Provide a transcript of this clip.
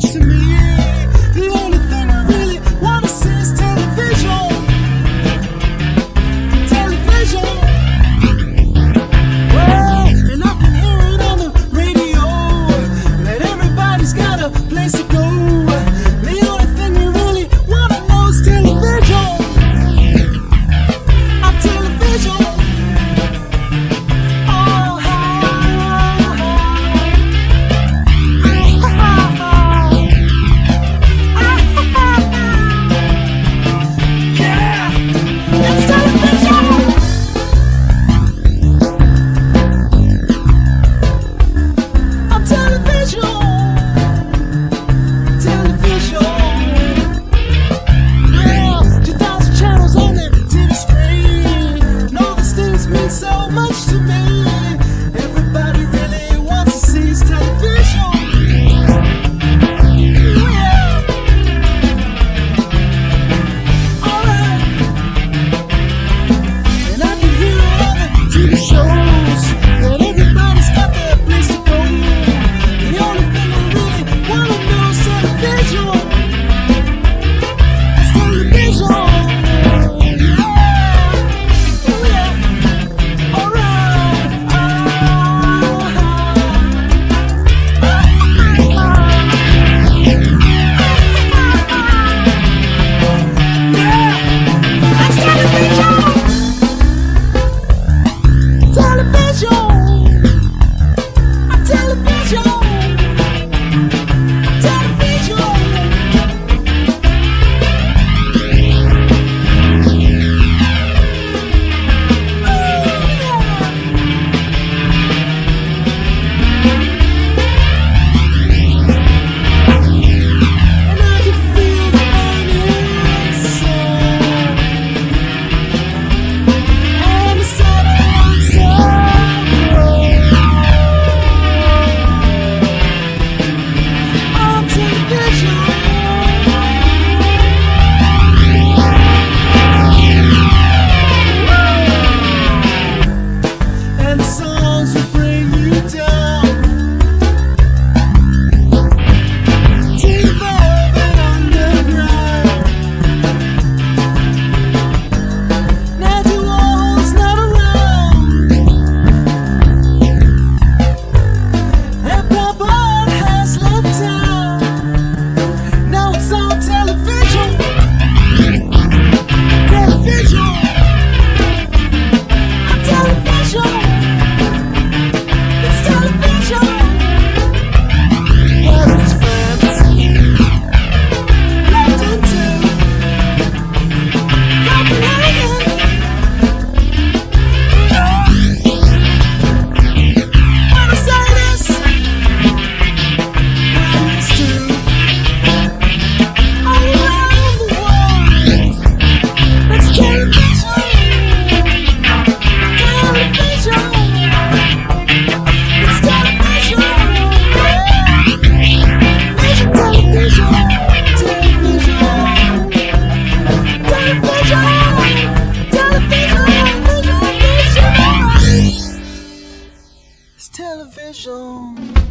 to me. Television.